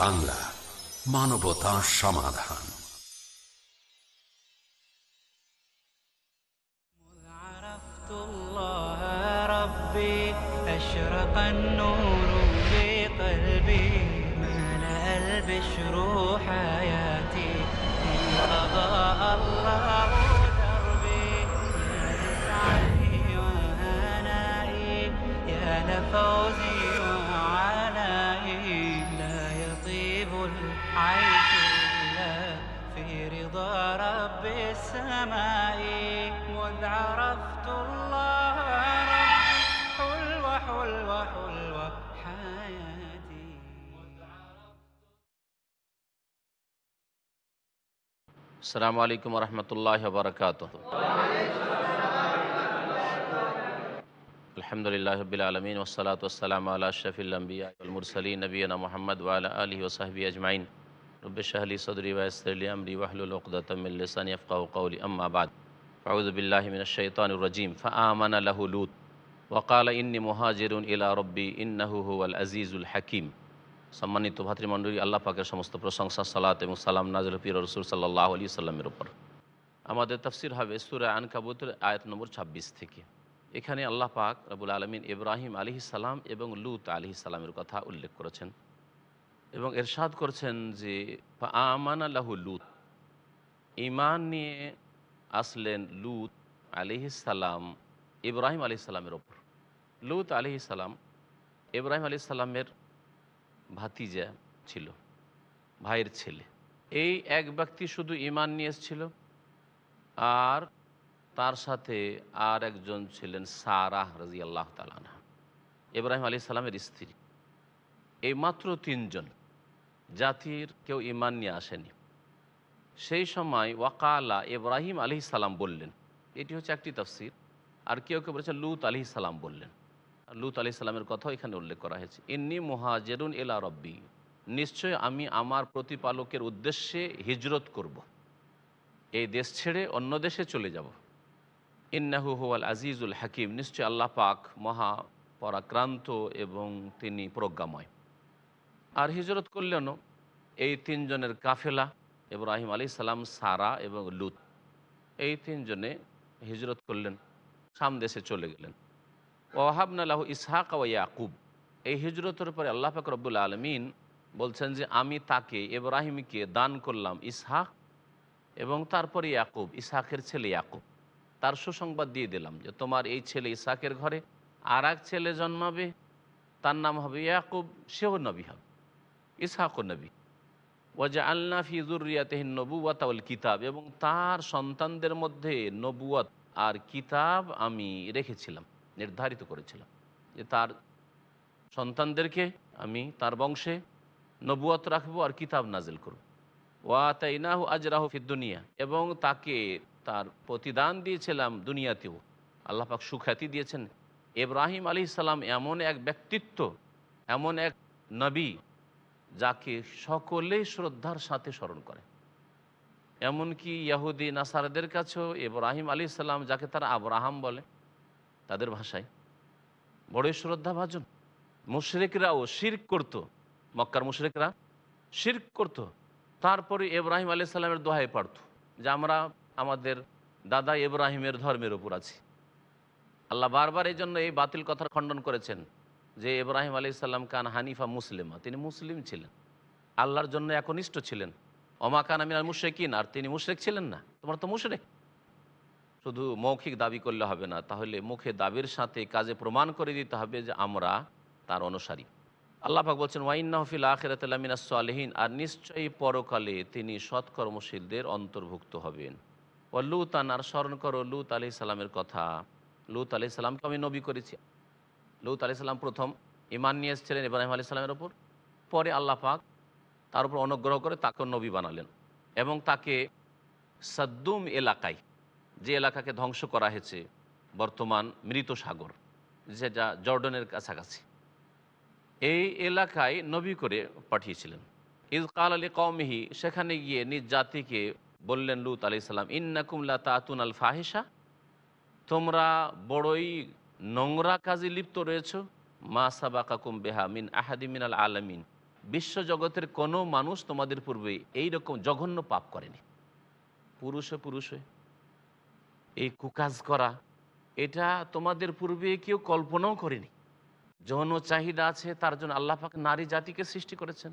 Piece TV Bangla মানবতা সমাধান عرفت الله ربي أشرق النور في قلبي ملأ البشر حياتي في قضاء الله رب السماء مذ عرفت الله حلوة حلوة حلوة حياتي. السلام عليكم ورحمة الله وبركاته. الحمد لله رب العالمين والصلاة والسلام على أشرف الأنبياء والمرسلين نبينا محمد وعلى آله وصحبه أجمعين. رب اشرح لي صدري ويسر لي أمري واحلل عقدة من لساني يفقهوا قولي أما بعد أعوذ بالله من الشيطان الرجيم فآمن له لوط وقال إني مهاجر إلى ربي إنه هو العزيز الحكيم সম্মানিত ভাতৃমণ্ডলী আল্লাহ পাকের সমস্ত প্রশংসা সালাত এবং সালাম নাজর ফির রসুল সাল্লাহ আলী সাল্লামের উপর আমাদের তফসির হবে সুরা আন কাবুতের আয়াত নম্বর ২৬ থেকে এখানে আল্লাহ পাক রবুল আলমিন ইব্রাহিম আলি সালাম এবং লুত আলি সালামের কথা উল্লেখ করেছেন এবং এরশাদ করছেন যে আমান আল্লাহু লুত। ইমান নিয়ে আসলেন লুত আলিহি সালাম, ইব্রাহিম আলি ওপর। লুত সালাম, ইব্রাহিম আলি সালামের ভাতিজা ছিল, ভাইয়ের ছেলে। এই এক ব্যক্তি শুধু ইমান নিয়ে এসেছিল আর তার সাথে আর একজন ছিলেন সারাহ রাজি আল্লাহ তালানা ইব্রাহিম আলী সালামের স্ত্রী। এই মাত্র তিনজন। জাতির কেউ ইমান নিয়ে আসেনি। সেই সময় ওয়াকালা ইব্রাহিম আলি সালাম বললেন, এটি হচ্ছে একটি তফসির, আর কেউ কেউ বলেছে লুত আলি সালাম বললেন। লুত আলি সালামের কথাও এখানে উল্লেখ করা হয়েছে। ইন্নি মুহাজেরুন এলা রব্বি, নিশ্চয় আমি আমার প্রতিপালকের উদ্দেশ্যে হিজরত করব। এই দেশ ছেড়ে অন্য দেশে চলে যাব। ইন্নাহু হুয়াল আজিজুল হাকিম, নিশ্চয় আল্লাহ পাক মহা পরাক্রান্ত এবং তিনি প্রজ্ঞাময়। আর হিজরত করলেনও এই তিনজনের কাফেলা, ইব্রাহিম আলী সালাম, সারা এবং লুত। এই তিনজনে হিজরত করলেন, সাম দেশে চলে গেলেন। ওয়াহাবনাল্লাহ ইসহাক ও ইয়াকুব। এই হিজরতের পরে আল্লাহ পাক রব্বুল আলমিন বলছেন যে, আমি তাকে, ইব্রাহিমকে দান করলাম ইসহাক এবং তারপরে ইয়াকুব, ইসহাকের ছেলে ইয়াকুব। তার সুসংবাদ দিয়ে দিলাম যে, তোমার এই ছেলে ইসহাকের ঘরে আর ছেলে জন্মাবে। তার নাম হবে ইয়াকুব, সেও নবী হবে। ইসহাকও নবী। ওয়াজা আল্লাহ ফিজুরিয়াতহিন নবুয়াতাউল কিতাব। এবং তার সন্তানদের মধ্যে নবুয়াত আর কিতাব আমি রেখেছিলাম, নির্ধারিত করেছিলাম। যে তার সন্তানদেরকে আমি তার বংশে নবুয়াত রাখব আর কিতাব নাজিল করব। ওয়া তাইনাহু আজরাহু ফিদ্দুনিয়া এবং তাকে তার প্রতিদান দিয়েছিলাম দুনিয়াতেও। আল্লাহ পাক সুখ্যাতি দিয়েছেন। ইব্রাহিম আলী সালাম এমন এক ব্যক্তিত্ব, এমন এক নবী যাকে সকলেই শ্রদ্ধার সাথে স্মরণ করে। এমনকি ইয়াহুদি নাসারদের কাছেও ইব্রাহিম আলী সাল্লাম যাকে তারা আব্রাহাম বলে, তাদের ভাষায় বড়ই শ্রদ্ধাভাজন মুশরেকরাও শির্ক করত, মক্কার মুশরেকরা শির্ক করত। তারপরে ইব্রাহিম আলী সাল্লামের দোহাই পারত যে আমরা আমাদের দাদা ইব্রাহিমের ধর্মের ওপর আছি। আল্লাহ বারবার এই জন্য এই বাতিল কথার খণ্ডন করেছেন। যে ইব্রাহিম আলী সাল্লাম কান হানিফা মুসলিমা, তিনি মুসলিম ছিলেন। আল্লাহর জন্য একনিষ্ঠ ছিলেন। অমা কান আমিনার মুশরেকিন, আর তিনি মুশরেক ছিলেন না। তোমার তো মুশরেক। শুধু মৌখিক দাবি করলে হবে না, তাহলে মুখে দাবির সাথে কাজে প্রমাণ করে দিতে হবে যে আমরা তার অনুসারী। আল্লাহ পাক বলছেন ওয়াইন্নাহফিল আখিরাতমিনা সালেহীন আর নিশ্চয়ই পরকালে তিনি সৎকর্মশীলদের অন্তর্ভুক্ত হবেন। ও লুতান, আর স্মরণ করো, লুত আলি সালামের কথা। লুত আলি সালামকে আমি নবী করেছি। লুত আলি সাল্লাম প্রথম ইমান নিয়ে এসেছিলেন ইব্রাহিম আলি সাল্লামের ওপর পরে আল্লাহ পাক তার উপর অনুগ্রহ করে তাকে নবী বানালেন এবং তাকে সাদ্দুম এলাকায়, যে এলাকাকে ধ্বংস করা হয়েছে, বর্তমান মৃত সাগর, যেটা জর্ডনের কাছাকাছি, এই এলাকায় নবী করে পাঠিয়েছিলেন। ইজ কাল আলী কৌমিহি সেখানে গিয়ে নিজ জাতিকে বললেন লুত আলি সাল্লাম ইন্নাকুমলা তাতুন আল ফাহিসা তোমরা বড়ই নোংরা কাজে লিপ্ত রয়েছ? মা সাবাকাকুম বেহা মিন আহাদি মিনাল আলমিন। বিশ্বজগতের কোনো মানুষ তোমাদের পূর্বে এই রকম জঘন্য পাপ করেনি। পুরুষে পুরুষে, এই কুকাজ করা, এটা তোমাদের পূর্বে কেউ কল্পনাও করেনি। যৌন চাহিদা আছে, তার জন্য আল্লাহ পাক নারী জাতিকে সৃষ্টি করেছেন।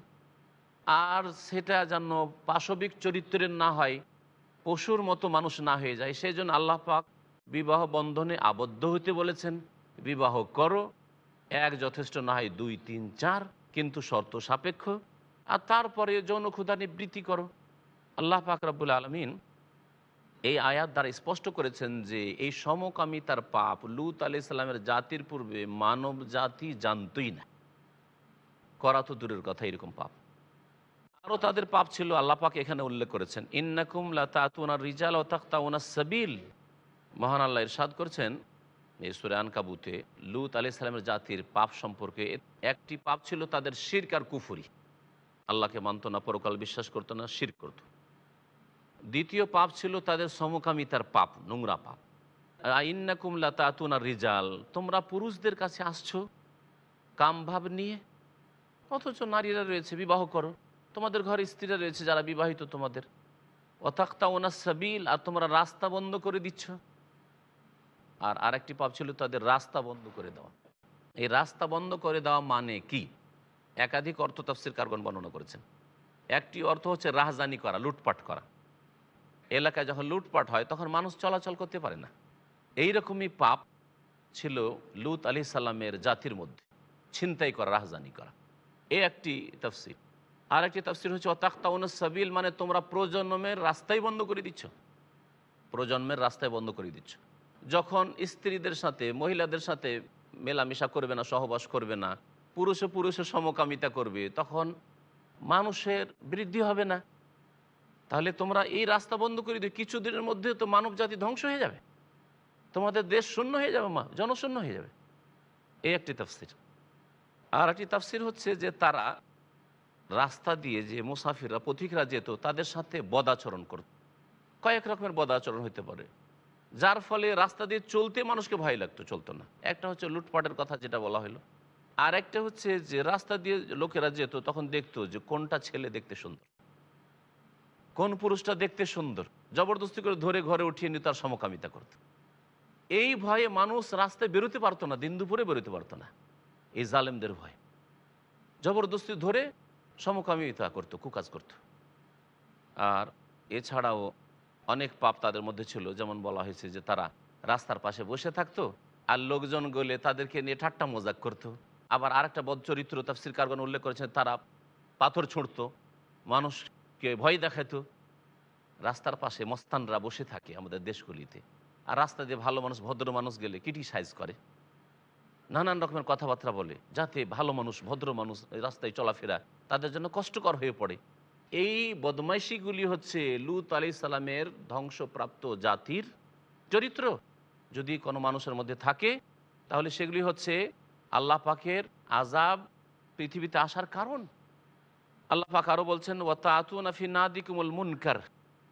আর সেটা যেন পাশবিক চরিত্রের না হয়, পশুর মতো মানুষ না হয়ে যায়, সেই জন্য আল্লাহ পাক বিবাহ বন্ধনে আবদ্ধ হতে বলেছেন, বিবাহ করো, এক যথেষ্ট না হয় দুই, তিন, চার, কিন্তু শর্ত সাপেক্ষ, আর তারপরে যৌন ক্ষুধা নিবৃত্তি করো। আল্লাহ পাক রব্বুল আলমিন এই আয়াত দ্বারা স্পষ্ট করেছেন যে এই সমকামিতার পাপ লুত আলি সাল্লামের জাতির পূর্বে মানব জাতি জানতই না। করা তো দূরের কথা, এরকম পাপ। আরও তাদের পাপ ছিল, আল্লাহ পাক এখানে উল্লেখ করেছেন, ইন্নাকুম লাতুনা রিজাল ও তাক্তাউনা সাবিল। মহান আল্লাহ ইরশাদ করেছেন এই সুরে আনকাবুতে, লুত আলি সাল্লামের জাতির পাপ সম্পর্কে একটি পাপ ছিল তাদের শিরক আর কুফুরি। আল্লাহকে মানত না, পরকাল বিশ্বাস করতো না শির করতো। দ্বিতীয় পাপ ছিল তাদের সমকামিতার পাপ, নোংরা পাপ। ইন্নাকুম লাতুনা রিজাল, তোমরা পুরুষদের কাছে আসছো কামভাব নিয়ে, অথচ নারীরা রয়েছে, বিবাহ করো। তোমাদের ঘরে স্ত্রীরা রয়েছে যারা বিবাহিত তোমাদের। অথাক্তা ওনা সাবিল, আর তোমরা রাস্তা বন্ধ করে দিচ্ছ। আর আরেকটি পাপ ছিল তাদের রাস্তা বন্ধ করে দেওয়া। এই রাস্তা বন্ধ করে দেওয়া মানে কি? একাধিক অর্থ তফসির কারগণ বর্ণনা করেছেন। একটি অর্থ হচ্ছে রাহজানি করা, লুটপাট করা। এলাকায় যখন লুটপাট হয়, তখন মানুষ চলাচল করতে পারে না। এই রকমই পাপ ছিল লুত আলি সাল্লামের জাতির মধ্যে। ছিনতাই করা, রাহজানি করা। এ একটি তফসির। আর একটি তফসির হচ্ছে অতাক্তাউন সাবিল মানে তোমরা প্রজন্মের রাস্তাই বন্ধ করে দিচ্ছ। প্রজন্মের রাস্তায় বন্ধ করে দিচ্ছ। যখন স্ত্রীদের সাথে, মহিলাদের সাথে মেলামেশা করবে না, সহবাস করবে না, পুরুষে পুরুষে সমকামিতা করবে, তখন মানুষের বৃদ্ধি হবে না। তাহলে তোমরা এই রাস্তা বন্ধ করে দিও। কিছুদিনের মধ্যে তো মানব জাতি ধ্বংস হয়ে যাবে। তোমাদের দেশ শূন্য হয়ে যাবে, মা, জনশূন্য হয়ে যাবে। এই একটি তাফসির। আর একটি তাফসির হচ্ছে যে তারা রাস্তা দিয়ে যে মুসাফিররা পথিকরা যেত, তাদের সাথে বদাচরণ করত। কয়েক রকমের বদাচরণ হতে পারে। যার ফলে রাস্তা দিয়ে চলতে মানুষকে ভয় লাগতো, চলতো না। একটা হচ্ছে লুটপাটের কথা যেটা বলা হলো আর একটা হচ্ছে যে রাস্তা দিয়ে লোকেরা যেত, তখন দেখতো যে কোনটা ছেলে দেখতে সুন্দর, কোন পুরুষটা দেখতে সুন্দর। জবরদস্তি করে ধরে ঘরে উঠিয়ে নিয়ে তার সমকামিতা করত। এই ভয়ে মানুষ রাস্তায় বেরোতে পারতো না, দিন দুপুরে বেরোতে পারতো না। এই জালেমদের ভয়। জবরদস্তি ধরে সমকামিতা করতো, কুকাজ করত। আর এছাড়াও অনেক পাপ তাদের মধ্যে ছিল। যেমন বলা হয়েছে যে তারা রাস্তার পাশে বসে থাকতো আর লোকজন গলে তাদেরকে নিয়ে ঠাট্টা মজাক করতো। আবার আরেকটা বদ চরিত্র তাফসির কারগণ উল্লেখ করেছেন তারা পাথর ছুঁড়তো, মানুষকে ভয় দেখাতো। রাস্তার পাশে মস্তানরা বসে থাকে আমাদের দেশগুলিতে। আর রাস্তা দিয়ে ভালো মানুষ, ভদ্র মানুষ গেলে ক্রিটিসাইজ করে? নানান রকমের কথাবার্তা বলে। যাতে ভালো মানুষ, ভদ্র মানুষ রাস্তায় চলাফেরা তাদের জন্য কষ্টকর হয়ে পড়ে। এই বদমাইশিগুলি হচ্ছে লুত আলি সালামের ধ্বংসপ্রাপ্ত জাতির চরিত্র। যদি কোনো মানুষের মধ্যে থাকে, তাহলে সেগুলি হচ্ছে আল্লাহ পাকের আজাব পৃথিবীতে আসার কারণ। আল্লাহ পাক আরও বলছেন ওয়াতা আতুনাফি নাদিকুমুল মুনকার।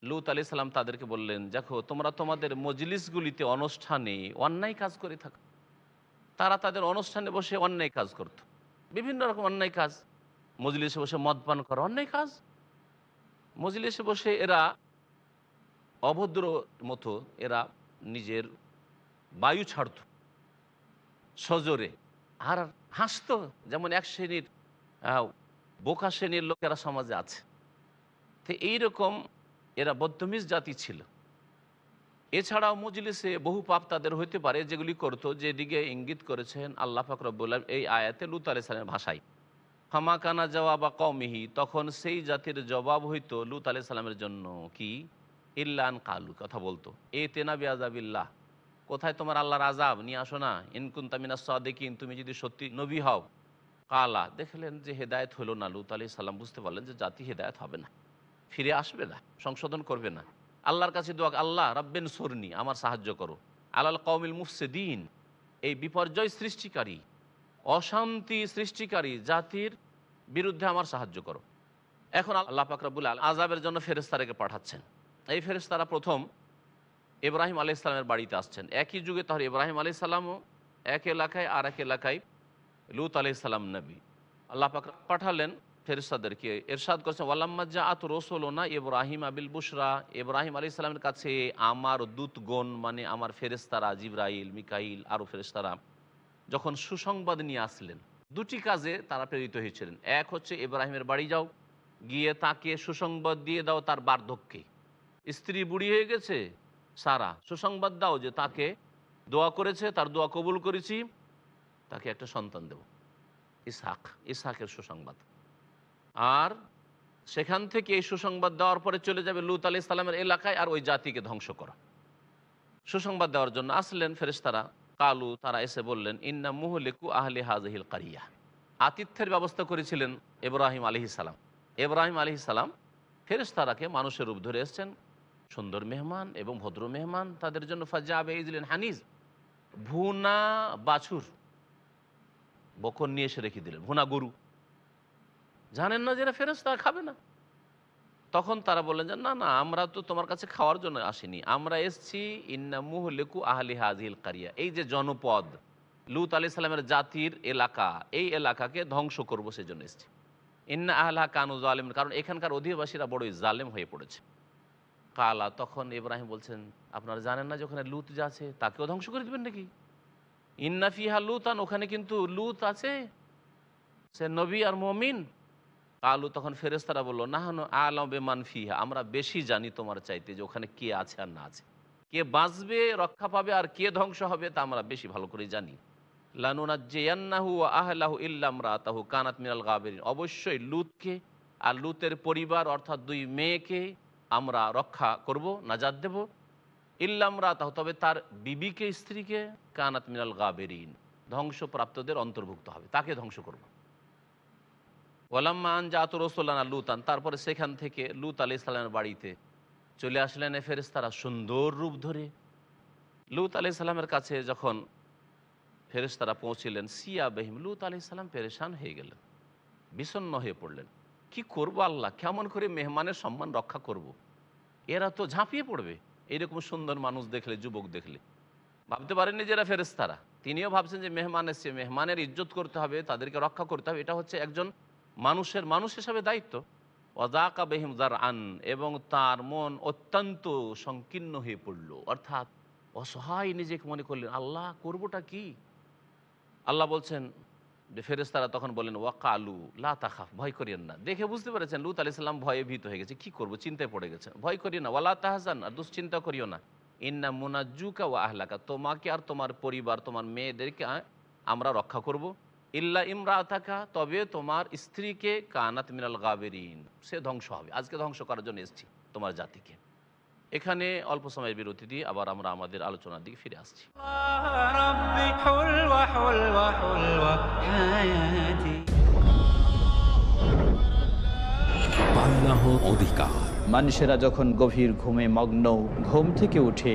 লুত আলি সাল্লাম তাদেরকে বললেন, দেখো, তোমরা তোমাদের মজলিসগুলিতে অনুষ্ঠানে অন্যায় কাজ করে থাকো। তারা তাদের অনুষ্ঠানে বসে অন্যায় কাজ করত। বিভিন্ন রকম অন্যায় কাজ। মজলিসে বসে মদ পান করা অন্যায় কাজ। মজলিসে বসে এরা অভদ্র মতো এরা নিজের বায়ু ছাড়ত, সজোরে। আর হাসতো, যেমন এক শ্রেণির বোকা শ্রেণির লোকেরা সমাজে আছে। তো এইরকম এরা বদ্ধমিজ জাতি ছিল। এছাড়াও মজলিসে বহু পাপ তাদের হইতে পারে, যেগুলি করতো, যেদিকে ইঙ্গিত করেছেন আল্লাহ ফাকরবুল্লাহ এই আয়াতে লুত আলি সালামের ভাষায়। ফামাকানা জবাবা কমিহি তখন সেই জাতির জবাব হইতো লুত আলি সালামের জন্য কি? ইল্লান কালু, কথা বলতো। এ তেনাবি আজাবিল্লাহ কোথায় তোমার আল্লাহর আজাব নিয়ে আসো না। ইনকুন তামিনা সাদেকিন, তুমি যদি সত্যি নবী হও। কালা, দেখলেন যে হেদায়ত হলো না লুত আলি সাল্লাম বুঝতে পারলেন যে জাতি হেদায়ত হবে না। ফিরে আসবে না, সংশোধন করবে না। আল্লাহর কাছে দোয়া, আল্লাহ রাব্বেন সরনি, আমার সাহায্য করো। আলাল কৌমিল মুফসেদিন, এই বিপর্যয় সৃষ্টিকারী, অশান্তি সৃষ্টিকারী জাতির বিরুদ্ধে আমার সাহায্য করো। এখন আল্লাহ পাকরাবুল আল আজাবের জন্য ফেরেস্তারাকে পাঠাচ্ছেন। এই ফেরেস্তারা প্রথম ইব্রাহিম আলি ইসলামের বাড়িতে আসছেন। একই যুগে তাহলে ইব্রাহিম আলি সাল্লামও এক এলাকায় আর এক এলাকায় লুত আলি সাল্লাম নবী। আল্লাহ পাক পাঠালেন ফেরিস্তাদেরকে এরশাদ করছেন, ওয়ালাম্মা যা আত রসোলনা ইব্রাহিম আবিল বুসরা ইব্রাহিম আলী ইসলামের কাছে আমার দূতগণ মানে আমার ফেরেস্তারা জিব্রাইল, মিকাইল আরও ফেরেস্তারা যখন সুসংবাদ নিয়ে আসলেন দুটি কাজে তারা প্রেরিত হয়েছিলেন। এক হচ্ছে ইব্রাহিমের বাড়ি যাও, গিয়ে তাকে সুসংবাদ দিয়ে দাও তার বার্ধক্যে। স্ত্রী বুড়ি হয়ে গেছে, সারা, সুসংবাদ দাও যে তাকে দোয়া করেছে, তার দোয়া কবুল করেছি, তাকে একটা সন্তান দেব। ইসহাক, ইসহাকের সুসংবাদ। আর সেখান থেকে এই সুসংবাদ দেওয়ার পরে চলে যাবে লুত আলি ইসলামের এলাকায় আর ওই জাতিকে ধ্বংস করা। সুসংবাদ দেওয়ার জন্য আসলেন ফেরেশতারা। কালু, তারা এসে বললেন, ইন্না মুহলিকু আহলে হাজহিল কারিয়া। আতিথ্যের ব্যবস্থা করেছিলেন ইব্রাহিম আলহি সালাম। ইব্রাহিম আলহি সালাম ফেরেশতারাকে মানুষের রূপ ধরে এসছেন। সুন্দর মেহমান এবং ভদ্র মেহমান, তাদের জন্য ফাজা আবে দিলেন হানিজ। ভুনা বাছুর বকন নিয়ে এসে রেখে দিলেন, ভুনা গরু। জানেন না যে এরা ফেরেস্তা খাবে না। তখন তারা বললেন যে, না না, আমরা তো তোমার কাছে খাওয়ার জন্য আসিনি। আমরা এসছি, ইন্না মুহলেকু আহলি হাজিল কারিয়া। এই যে জনপদ, লুত আলি সালামের জাতির এলাকা, এই এলাকাকে ধ্বংস করব সেজন্য এসছি। ইন্না আহলা কানু জালিম কারণ এখানকার অধিবাসীরা বড়ই জালেম হয়ে পড়েছে। কালা, তখন ইব্রাহিম বলছেন, আপনারা জানেন না যে ওখানে লুত যা আছে, তাকেও ধ্বংস করে দেবেন নাকি? ইন্না ফিহা লুতান, ওখানে কিন্তু লুত আছে। সে নবী আর মমিন কালু তখন ফেরেস্তারা বলল না হানো আলম বেমান আমরা বেশি জানি তোমার চাইতে যে ওখানে কে আছে আর না আছে। কে বাঁচবে, রক্ষা পাবে আর কে ধ্বংস হবে তা আমরা বেশি ভালো করে জানি। লানুনাজ্জেয়ান্নাহু আহলাহু ইল্লাম রাতাহু কানাত মিনাল গাবেরিন। অবশ্যই লুতকে আর লুতের পরিবার অর্থাৎ দুই মেয়েকে আমরা রক্ষা করব নাজাদ দেব। ইল্লাম রাতাহু তবে তার বিবিকে, স্ত্রীকে কানাত মিনাল গাবেরিন, ধ্বংসপ্রাপ্তদের অন্তর্ভুক্ত হবে, তাকে ধ্বংস করব। ওলাম্মান জাত রসোল্লানা লুতান, তারপরে সেখান থেকে লুত আলি ইসলামের বাড়িতে চলে আসলেন এ ফেরেস্তারা সুন্দর রূপ ধরে। লুত আলি সাল্লামের কাছে যখন ফেরেস্তারা পৌঁছিলেন সিয়া বেহিম লুত আলি সাল্লাম পেরেশান হয়ে গেলেন, বিষণ্ণ হয়ে পড়লেন। কি করব আল্লাহ? কেমন করে মেহমানের সম্মান রক্ষা করব। এরা তো ঝাঁপিয়ে পড়বে। এরকম সুন্দর মানুষ দেখলে, যুবক দেখলে। ভাবতে পারেননি যে এরা ফেরেস্তারা তিনিও ভাবছেন যে মেহমান এসছে। মেহমানের ইজ্জত করতে হবে, তাদেরকে রক্ষা করতে হবে। এটা হচ্ছে একজন মানুষের মানুষ হিসাবে দায়িত্ব। অজাকা বেহিম জার আন এবং তার মন অত্যন্ত সংকীর্ণ হয়ে পড়ল। অর্থাৎ অসহায় নিজেকে মনে করলেন, আল্লাহ, করবোটা কি? আল্লাহ বলছেন ফেরেস্তারা তখন বললেন, ওয়াকালু, লা তাখাফ, ভয় করিয়েন না। দেখে বুঝতে পেরেছেন, লুত আলি সাল্লাম ভয়ে ভীত হয়ে গেছে। কি করব? চিন্তায় পড়ে গেছে ভয় করিও না। ওয়ালা তাহাজান, আর দুশ্চিন্তা করিও না। ইন্না মুনাজ্জুকা ওয়া আহলাকা, তোমাকে আর তোমার পরিবার, তোমার মেয়েদেরকে আমরা রক্ষা করব। ইল্লা ইমরা থাকা তবে তোমার স্ত্রীকে কানাত মিনাল গাবেরিন। সে ধ্বংস হবে। আজকে ধ্বংস করার জন্য এসছি তোমার জাতিকে। এখানে অল্প সময়ের বিরতি দিয়ে আবার আমরা আমাদের আলোচনার দিকে ফিরে আসছি। মানুষেরা যখন গভীর ঘুমে মগ্ন ঘুম থেকে উঠে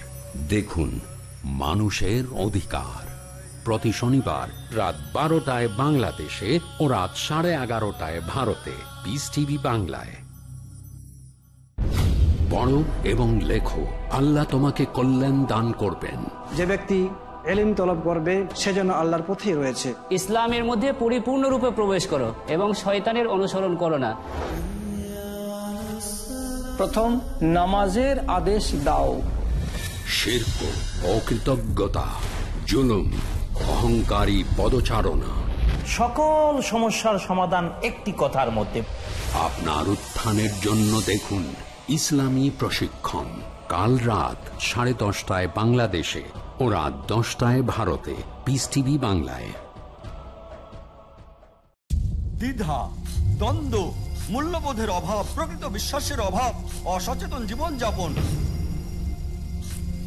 দেখুন মানুষের অধিকার। প্রতি শনিবার রাত বারোটায় বাংলাদেশে ও রাত সাড়ে এগারোটায় ভারতে। পিস টিভি বাংলায়। পড়ো এবং লেখো আল্লাহ তোমাকে কল্যাণ দান করবেন। যে ব্যক্তি এলিম তলব করবে সে যেন আল্লাহর পথেই রয়েছে। ইসলামের মধ্যে পরিপূর্ণরূপে প্রবেশ করো এবং শয়তানের অনুসরণ করো না। প্রথম নামাজের আদেশ দাও। শিল্প অকৃতজ্ঞতা জুলুম অহংকারী পদচারণা। সকল সমস্যার সমাধান একটি কথার মধ্যে। আপনার উত্থানের জন্য দেখুন ইসলামী প্রশিক্ষণ। কাল রাত সাড়ে দশটায় বাংলাদেশে ও রাত দশটায় ভারতে। পিস টিভি বাংলায়। দ্বিধা দ্বন্দ্ব মূল্যবোধের অভাব প্রকৃত বিশ্বাসের অভাব অসচেতন জীবনযাপন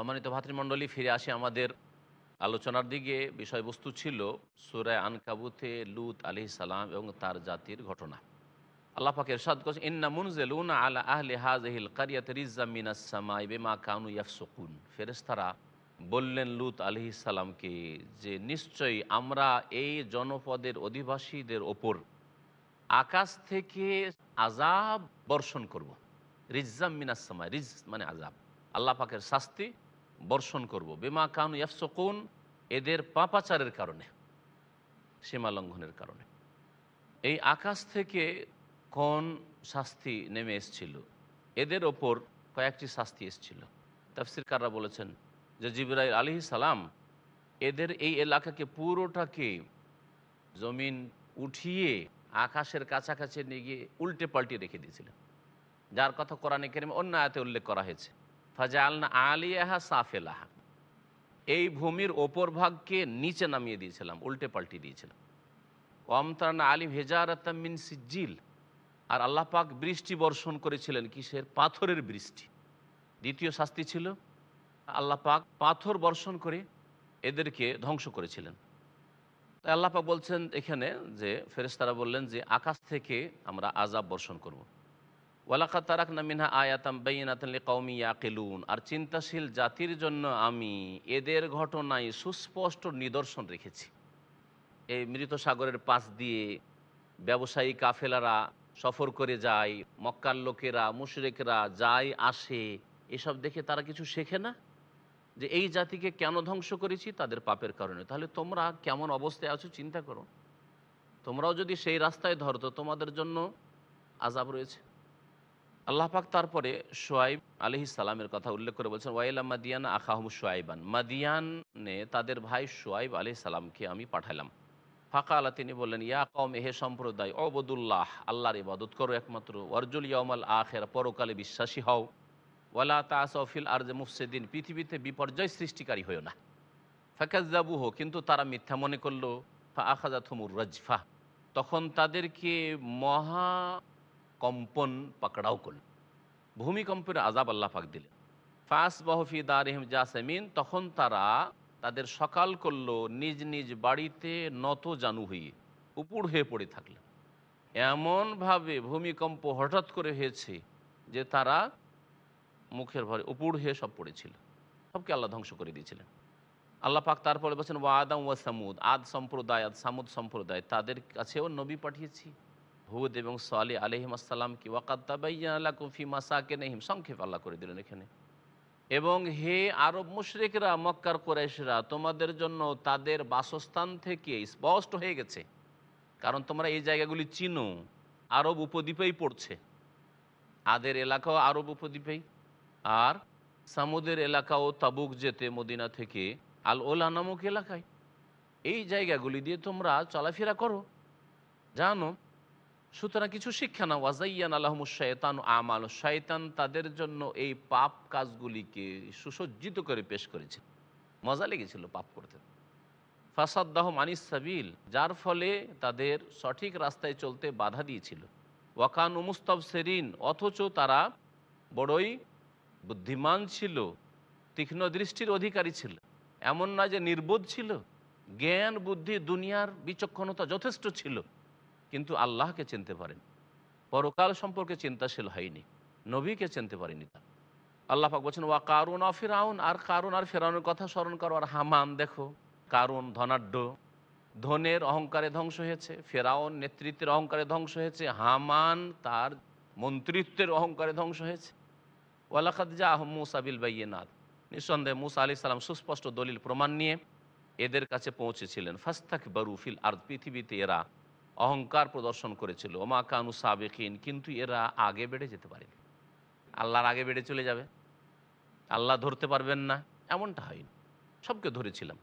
সম্মানিত ভাতৃমণ্ডলী, ফিরে আসি আমাদের আলোচনার দিকে। বিষয়বস্তু ছিল সুরায় আনকাবুতে লুত আলি সালাম এবং তার জাতির ঘটনা। আল্লাহ পাকে এরশাদ করছে ইন্না মুনজেলুন আলা আহলে হাজহিল কারিয়াত রিজ্জা মিনাস সামাই বেমা কানু ইয়াফসুকুন। ফেরেশতারা বললেন, লুত আলি সালামকে যে নিশ্চয়ই আমরা এই জনপদের অধিবাসীদের ওপর আকাশ থেকে আজাব বর্ষণ করব। রিজ্জাম মিনাস সামাই রিজ মানে আজাব আল্লাহ পাকের শাস্তি বর্ষণ করব। বেমা কানু ইয়াফসকুন, এদের পাপাচারের কারণে সীমা লঙ্ঘনের কারণে। এই আকাশ থেকে কোন শাস্তি নেমে এসছিল? এদের ওপর কয়েকটি শাস্তি এসছিল। তাফসির কাররা বলেছেন যে জিবরাইল আলী সালাম এদের এই এলাকাকে পুরোটাকে জমিন উঠিয়ে আকাশের কাছাকাছি নিয়ে গিয়ে উল্টে পাল্টে রেখে দিয়েছিলেন যার কথা কোরআনে কেরিমে অন্য আয়তে উল্লেখ করা হয়েছে। ফাজা আলনা আলিয়াহা সাফেলাহা। এই ভূমির ওপর ভাগকে নিচে নামিয়ে দিয়েছিলাম, উল্টে পাল্টে দিয়েছিলাম। ওমতারানা আলী ভেজারাতামিন সিজিল আর আল্লাহ পাক বৃষ্টি বর্ষণ করেছিলেন কিসের? পাথরের বৃষ্টি। দ্বিতীয় শাস্তি ছিল, আল্লাহ পাক পাথর বর্ষণ করে এদেরকে ধ্বংস করেছিলেন। তাই আল্লাহ পাক বলছেন এখানে যে ফেরেস্তারা বললেন যে আকাশ থেকে আমরা আজাব বর্ষণ করব। ওয়ালাকা তারাক নামিনহা আয়াতাম বেইনাতলি কৌমি ইয়াকিলুন। আর চিন্তাশীল জাতির জন্য আমি এদের ঘটনায় সুস্পষ্ট নিদর্শন রেখেছি। এই মৃত সাগরের পাশ দিয়ে ব্যবসায়ী কাফেলারা সফর করে যায়, মক্কার লোকেরা, মুশরেকরা যায়, আসে। এসব দেখে তারা কিছু শেখে না? যে এই জাতিকে কেন ধ্বংস করেছি? তাদের পাপের কারণে। তাহলে তোমরা কেমন অবস্থায় আছো চিন্তা করো। তোমরাও যদি সেই রাস্তায় ধরতো তোমাদের জন্য আজাব রয়েছে। আল্লাহ পাক তারপরে সোয়াইব আলহি সালামের কথা উল্লেখ করে বলছেন, ওয়াইলা মাদিয়ান আখাহম সোয়াইবান মাদিয়ানে তাদের ভাই সোয়াইব আলহি সালামকে আমি পাঠালাম ফাঁকা আল্লাহ তিনি বললেন, ইয়া কম এহে সম্প্রদায় অবদুল্লাহ আল্লাহর ইবাদত করো একমাত্র। অর্জুল ইয়ামাল আখের, পরকালে বিশ্বাসী হও। ওয়ালা তাসফিল আর যে মুফসেদিন, পৃথিবীতে বিপর্যয় সৃষ্টিকারী হয়েও না। ফাকাজাবু হো কিন্তু তারা মিথ্যা মনে করল। ফা আখাজা থুমুর রাজফা। তখন তাদেরকে মহা কম্পন পাকড়াও করল। ভূমিকম্পের আজাব আল্লাহ পাক দিলেন। ফাস বহফি দারিহিম জাসেমিন, তখন তারা তাদের সকাল করল, নিজ নিজ বাড়িতে নত জানু হয়ে উপুড় হয়ে পড়ে থাকলেন। এমনভাবে ভূমিকম্প হঠাৎ করে হয়েছে যে তারা মুখের ভরে উপুড় হয়ে সব পড়েছিল। সবকে আল্লাহ ধ্বংস করে দিয়েছিলেন। আল্লাহ পাক তারপরে বলছেন ওয়া আদম ওয়া সামুদ, আদ সম্প্রদায়, আদ সামুদ সম্প্রদায়, তাদের কাছেও নবী পাঠিয়েছি। হুদ এবং সালি আলহিম আসসালাম কি? ওয়াকাত্তাবাইয়ালাকুফি মাসাকে নেহিম সংক্ষেপ আল্লাহ করে দিলেন এখানে। এবং হে আরব মুশরিকরা, মক্কার কোরাইশরা, তোমাদের জন্য তাদের বাসস্থান থেকে স্পষ্ট হয়ে গেছে। কারণ তোমরা এই জায়গাগুলি চিনো। আরব উপদ্বীপেই পড়ছে। আদের এলাকাও আরব উপদ্বীপেই। আর সামুদের এলাকাও তাবুক যেতে মদিনা থেকে আল ওলা নামক এলাকায়। এই জায়গাগুলি দিয়ে তোমরা চলাফেরা করো। জানো সুতরাং কিছু শিক্ষা না ওয়াজাইয়ান আলহম শয়তান আমাল। শয়তান তাদের জন্য এই পাপ কাজগুলিকে সুসজ্জিত করে পেশ করেছে মজা লেগেছিল পাপ করতে। ফাসাদ্দাহ মানিস সাবিল, যার ফলে তাদের সঠিক রাস্তায় চলতে বাধা দিয়েছিল। ওয়াকান মুস্তব সেরিন অথচ তারা বড়ই বুদ্ধিমান ছিল, তীক্ষ্ণ দৃষ্টির অধিকারী ছিল। এমন না যে নির্বোধ ছিল। জ্ঞান, বুদ্ধি, দুনিয়ার বিচক্ষণতা যথেষ্ট ছিল। কিন্তু আল্লাহকে চিনতে পারেন। পরকাল সম্পর্কে চিন্তাশীল হয়নি, নবীকে চিনতে পারেনি তা আল্লাহ পাক বলছেন, ওয়া কারুন আর ফেরাউন, আর কারুন আর ফেরাউনের কথা স্মরণ করো, আর হামান দেখো, কারুন ধনাঢ্য, ধনের অহংকারে ধ্বংস হয়েছে, ফেরাউন নেতৃত্বের অহংকারে ধ্বংস হয়েছে, হামান তার মন্ত্রিত্বের অহংকারে ধ্বংস হয়েছে। ওয়ালাকাদ যা মুসাবিল বাইনাথ নিঃসন্দেহে মুসা আলি সালাম সুস্পষ্ট দলিল প্রমাণ নিয়ে এদের কাছে পৌঁছেছিলেন। ফাস্তাক বারুফিল আর পৃথিবীতে এরা অহংকার প্রদর্শন করেছিল। ওমা কানু সাবেকিন, কিন্তু এরা আগে বেড়ে যেতে পারেনি। আল্লাহর আগে বেড়ে চলে যাবে। আল্লাহ ধরতে পারবেন না, এমনটা হয়নি। সবকে ধরেছিলাম।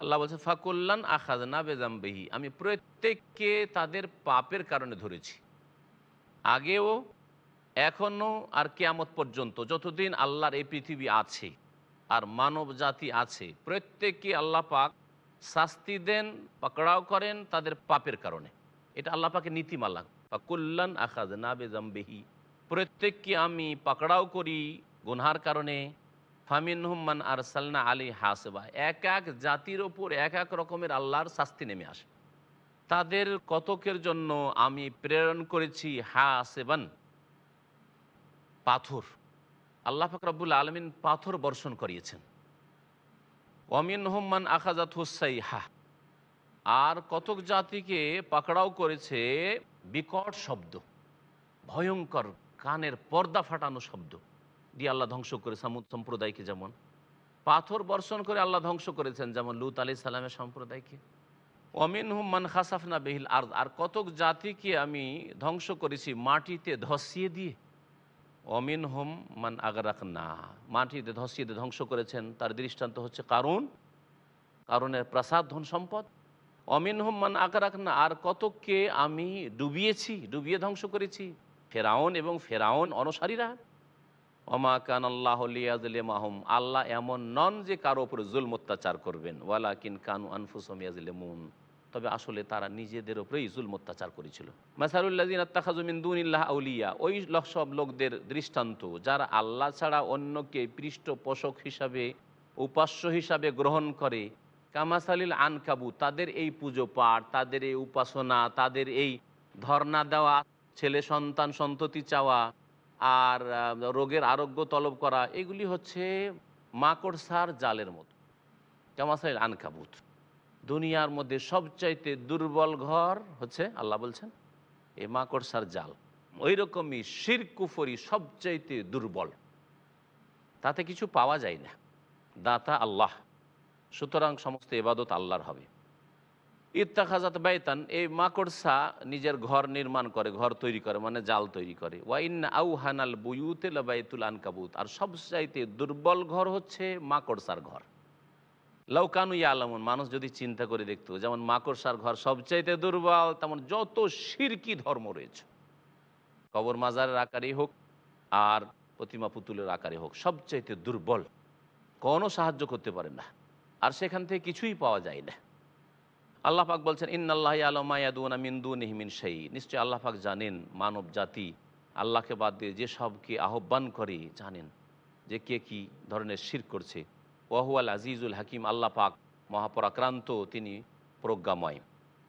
আল্লাহ বলছে, ফাকুল্লান আখাজ না বেজাম্বেহি আমি প্রত্যেককে তাদের পাপের কারণে ধরেছি। আগেও, এখনও আর কেয়ামত পর্যন্ত যতদিন আল্লাহর এই পৃথিবী আছে আর মানব জাতি আছে, প্রত্যেককে আল্লাহ পাক শাস্তি দেন, পাকড়াও করেন তাদের পাপের কারণে। এটা আল্লাহ পাকের নীতিমালা। বা কল্যাণ আখাজ না বেজাম্বেহি প্রত্যেককে আমি পাকড়াও করি গুনহার কারণে। ফামিন হুম্মান আর সালনা আলী হাসবা। এক এক জাতির ওপর এক এক রকমের আল্লাহর শাস্তি নেমে আসে। তাদের কতকের জন্য আমি প্রেরণ করেছি? হাসেবান। পাথর। আল্লাহ ফাকরাবুল আলমিন পাথর বর্ষণ করিয়েছেন। অমিন হোম্মান আখাজাত হুসাই হা আর কতক জাতিকে পাকড়াও করেছে বিকট শব্দ, ভয়ঙ্কর কানের পর্দা ফাটানো শব্দ দিয়ে আল্লাহ ধ্বংস করে সামুদ সম্প্রদায়কে যেমন। পাথর বর্ষণ করে আল্লাহ ধ্বংস করেছেন যেমন লুত আলি সালামের সম্প্রদায়কে। অমিন হুম্মান খাসাফনা বেহিল আর আর কতক জাতিকে আমি ধ্বংস করেছি মাটিতে ধসিয়ে দিয়ে অমিন হোম মান আগারাক না মাটিতে ধসিয়ে ধ্বংস করেছেন, তার দৃষ্টান্ত হচ্ছে কারণ কারণের প্রাসাদ, ধন সম্পদ। অমিন হোম মান আগারাক না আর কতককে আমি ডুবিয়েছি, ডুবিয়ে ধ্বংস করেছি? ফেরাউন এবং ফেরাউন অনসারীরা। অমা কান আল্লাহ মাহম আল্লাহ এমন নন যে কারও উপরে জুল অত্যাচার করবেন। ওয়ালা কিন কানু আনফুসম মুন তবে আসলে তারা নিজেদের উপরেই জুল অত্যাচার করেছিল। মাসারুল্লাহিন আত্মাখাজুমিন্দুনিল্লাহ আউলিয়া, ওই সব লোকদের দৃষ্টান্ত যারা আল্লাহ ছাড়া অন্যকে পৃষ্ঠপোষক হিসাবে, উপাস্য হিসাবে গ্রহণ করে, কামাসালিল আনকাবু, তাদের এই পুজো পাঠ, তাদের এই উপাসনা, তাদের এই ধর্ণা দেওয়া, ছেলে সন্তান সন্ততি চাওয়া, আর রোগের আরোগ্য তলব করা, এগুলি হচ্ছে মাকড়সার জালের মতো। কামাসাইল আনকাবুত। দুনিয়ার মধ্যে সবচাইতে দুর্বল ঘর হচ্ছে, আল্লাহ বলছেন এই মাকড়সার জাল। ওই রকমই শির কুফরি সবচাইতে দুর্বল। তাতে কিছু পাওয়া যায় না। দাতা আল্লাহ। সুতরাং সমস্ত এবাদত আল্লাহর হবে। ইত্তাখাজাত বাইতান, এই মাকড়সা নিজের ঘর নির্মাণ করে, ঘর তৈরি করে মানে জাল তৈরি করে। ওয়াইন আউহানাল বুয়ুতে লাবাইতুল আনকাবুত। আর সবচাইতে দুর্বল ঘর হচ্ছে মাকড়সার ঘর। লৌকানু আলমন মানুষ যদি চিন্তা করে দেখতো, যেমন মাকড়সার ঘর সবচাইতে দুর্বল, তেমন যত শিরকি ধর্ম রয়েছে। কবর মাজারের আকারে হোক, আর প্রতিমা পুতুলের আকারে হোক, সবচাইতে দুর্বল। কোনো সাহায্য করতে পারে না, আর সেখান থেকে কিছুই পাওয়া যায় না। আল্লাহ পাক বলছেন, ইন্নাল্লাহ আলমায়াদুনা মিন্দু নিহমিন সেই নিশ্চয়ই আল্লাহ পাক জানেন, মানব জাতি আল্লাহকে বাদ দিয়ে যে সবকে আহ্বান করে জানেন, যে কে কি ধরনের শির করছে। ওয়াহুয়াল আজিজুল হাকিম আল্লাহ পাক মহাপরাক্রান্ত, তিনি প্রজ্ঞাময়।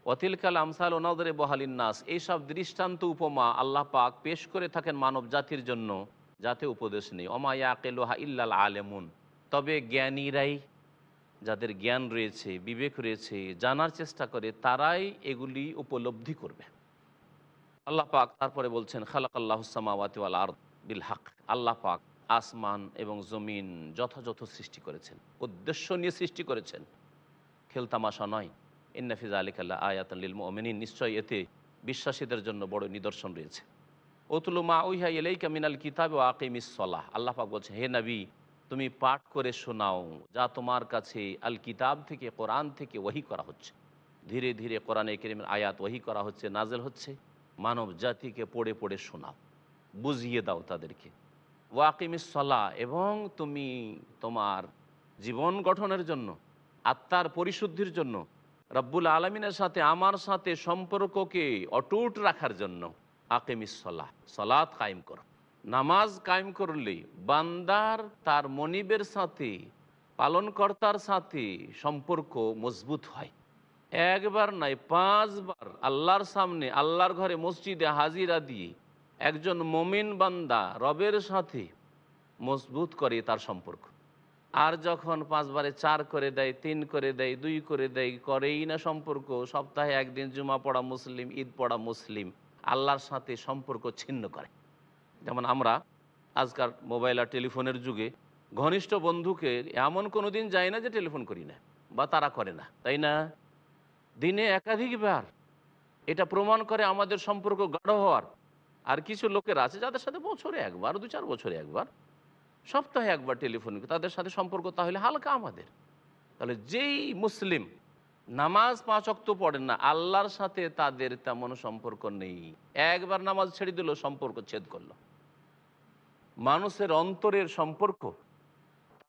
অতিলকাল আমসাল ওনাদরে বহালিন নাস, এইসব দৃষ্টান্ত উপমা আল্লাহ পাক পেশ করে থাকেন মানব জাতির জন্য, যাতে উপদেশ নেই। অমায়া কেলোহা ইল্লাল আলেমুন, তবে জ্ঞানীরাই যাদের জ্ঞান রয়েছে, বিবেক রয়েছে, জানার চেষ্টা করে, তারাই এগুলি উপলব্ধি করবে। আল্লাহ পাক তারপরে বলছেন খালাক আল্লাহসামাওয়াতি ওয়াল আর বিল হক। আল্লাহ পাক আসমান এবং জমিন যথাযথ সৃষ্টি করেছেন, উদ্দেশ্য নিয়ে সৃষ্টি করেছেন। খেলতামাশা নয়। ইন্নাফিজ আলিকাল্লাহ আয়াতাল্লিল মোমিনিন। নিশ্চয় এতে বিশ্বাসীদের জন্য বড় নিদর্শন রয়েছে। ওতুলু মা উইহা এলাইকা মিনাল কিতাব ও আকিমিস সলাহ। আল্লাহ পাক বলছে, হে নবী, তুমি পাঠ করে শোনাও যা তোমার কাছে আল কিতাব থেকে, কোরআন থেকে ওহি করা হচ্ছে। ধীরে ধীরে কোরআনে কেরিমের আয়াত ওহি করা হচ্ছে নাজেল হচ্ছে। মানব জাতিকে পড়ে পড়ে শোনাও। বুঝিয়ে দাও তাদেরকে। ওয়াকিমিস সলা এবং তুমি তোমার জীবন গঠনের জন্য, আত্মার পরিশুদ্ধির জন্য, রব্বুল আলমিনের সাথে, আমার সাথে সম্পর্ককে অটুট রাখার জন্য আকিমিস সলাহ সলাৎ কায়েম করো। নামাজ কায়েম করলে বান্দার, তার মনিবের সাথে, পালনকর্তার সাথে সম্পর্ক মজবুত হয়। একবার নয়, পাঁচবার আল্লাহর সামনে, আল্লাহর ঘরে মসজিদে হাজিরা দিয়ে একজন মমিন বান্দা রবের সাথে মজবুত করে তার সম্পর্ক। আর যখন পাঁচবারে চার করে দেয়, তিন করে দেয়, দুই করে দেয়, করেই না সম্পর্ক, সপ্তাহে একদিন জুমা পড়া মুসলিম, ঈদ পড়া মুসলিম, আল্লাহর সাথে সম্পর্ক ছিন্ন করে। যেমন আমরা আজকাল মোবাইল আর টেলিফোনের যুগে ঘনিষ্ঠ বন্ধুকে এমন কোনো দিন যায় না যে টেলিফোন করি না, বা তারা করে না, তাই না? দিনে একাধিকবার এটা প্রমাণ করে আমাদের সম্পর্ক গাঢ় হওয়ার। আর কিছু লোকের আছে যাদের সাথে বছরে একবার, দু চার বছরে একবার, সপ্তাহে একবার টেলিফোন তাদের সাথে সম্পর্ক তাহলে হালকা আমাদের। তাহলে যেই মুসলিম নামাজ পাঁচ অক্ত পড়েন না, আল্লাহর সাথে তাদের তেমন সম্পর্ক নেই। একবার নামাজ ছেড়ে দিল, সম্পর্ক ছেদ করল। মানুষের অন্তরের সম্পর্ক,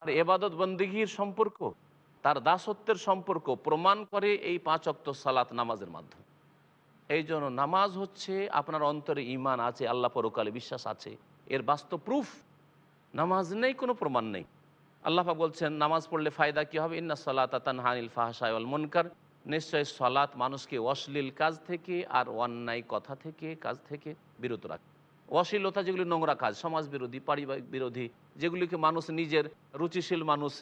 তার এবাদত বন্দিগির সম্পর্ক, তার দাসত্বের সম্পর্ক প্রমাণ করে এই পাঁচ অক্ত সালাত নামাজের মাধ্যমে। এই জন্য নামাজ হচ্ছে আপনার অন্তরে ইমান আছে, আল্লাহ পরকালে বিশ্বাস আছে। এর বাস্তব প্রুফ নামাজ নেই, কোনো প্রমাণ নেই। আল্লাহ বলছেন, নামাজ পড়লে ফায়দা কী হবে? ইন্না সালাত তানহানিল ফাহসায়ল মনকার। নিশ্চয় সলাৎ মানুষকে অশ্লীল কাজ থেকে আর অন্যায় কথা থেকে, কাজ থেকে বিরত রাখে। অশ্লীলতা যেগুলি নোংরা কাজ সমাজ বিরোধী পারিবারিক বিরোধী যেগুলিকে মানুষ নিজের রুচিশীল মানুষ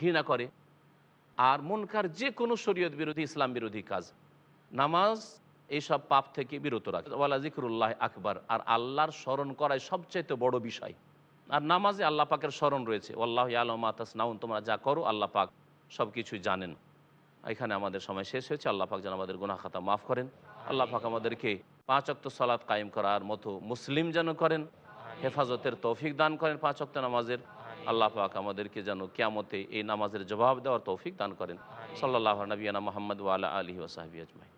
ঘৃণা করে। আর মনকার যে কোনো শরীয়ত বিরোধী, ইসলাম বিরোধী কাজ। নামাজ এইসব পাপ থেকে বিরত রাখে। ওয়ালা জিকরুল্লাহ আকবার আর আল্লাহর স্মরণ করাই সবচাইতে বড় বিষয়। আর নামাজে আল্লাহ পাকের স্মরণ রয়েছে। আল্লাহ আলমা তাসনাউন তোমরা যা করো আল্লাহ পাক সব কিছুই জানেন। এখানে আমাদের সময় শেষ হয়েছে। আল্লাহ পাক যেন আমাদের গুনাহ খাতা মাফ করেন। আল্লাহ পাক আমাদেরকে পাঁচ অক্ত সালাত কায়েম করার মতো মুসলিম যেন করেন হেফাজতের তৌফিক দান করেন পাঁচ অক্ত নামাজের। আল্লাহ পাক আমাদেরকে যেন কেয়ামতে এই নামাজের জবাব দেওয়ার তৌফিক দান করেন। সাল্লাহ নবীনা মোহাম্মদ ওয়ালা আলহি ওসাহাবি আজমাই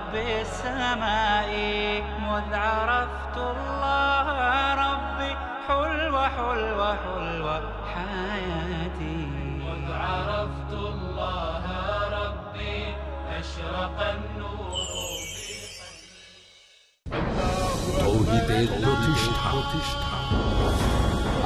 رب السماء مذ عرفت الله ربي حلوة حلوة حلوة حياتي مذ عرفت الله ربي أشرق النور তৌহিদের প্রতিষ্ঠা প্রতিষ্ঠা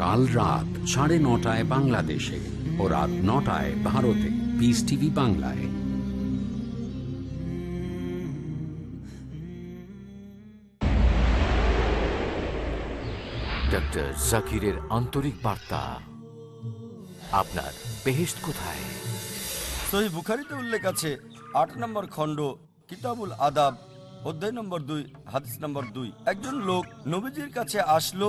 কাল রাত সাড়ে নটায় বাংলাদেশে ও রাত নটায় ভারতে। পিস টিভি বাংলায়। ডক্টর জাকিরের আন্তরিক বার্তা। আপনার বেহেস্ট কোথায়? সহি বুখারিতে উল্লেখ আছে আট নম্বর খণ্ড কিতাবুল আদাব অধ্যায় নম্বর দুই হাদিস নম্বর দুই। একজন লোক নবীজির কাছে আসলো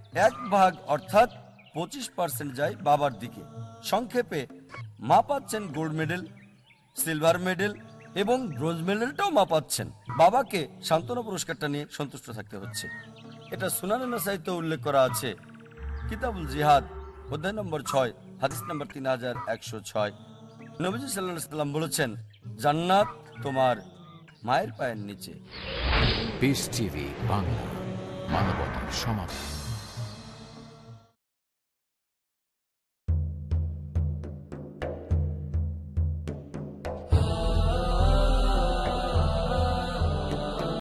এক ভাগ অর্থাৎ পঁচিশ পার্সেন্ট যায় বাবার দিকে। সংক্ষেপে, মা পাচ্ছেন গোল্ড মেডেল সিলভার মেডেল এবং ব্রোঞ্জ মেডেলটাও মা পাচ্ছেন। বাবাকে সান্ত্বনা পুরস্কারটা নিয়ে সন্তুষ্ট থাকতে হচ্ছে। এটা সুনানা সাহিত্য উল্লেখ করা আছে। কিতাবুল জিহাদ, অধ্যায় নম্বর ছয়, হাদিস নম্বর তিন হাজার একশো ছয়। নবীজি সাল্লাহ সাল্লাম বলেছেন, জান্নাত তোমার মায়ের পায়ের নিচে। বাংলা, মানবতার সমাধান।